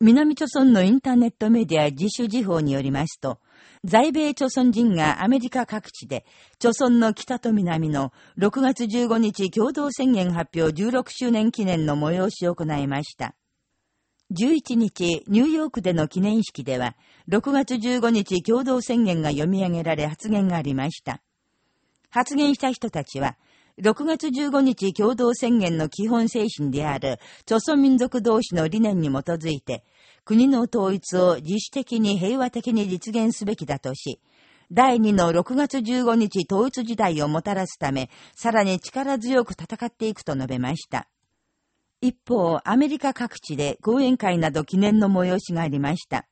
南朝村のインターネットメディア自主時報によりますと、在米朝村人がアメリカ各地で、朝村の北と南の6月15日共同宣言発表16周年記念の催しを行いました。11日、ニューヨークでの記念式では、6月15日共同宣言が読み上げられ発言がありました。発言した人たちは、6月15日共同宣言の基本精神である、朝鮮民族同士の理念に基づいて、国の統一を自主的に平和的に実現すべきだとし、第2の6月15日統一時代をもたらすため、さらに力強く戦っていくと述べました。一方、アメリカ各地で講演会など記念の催しがありました。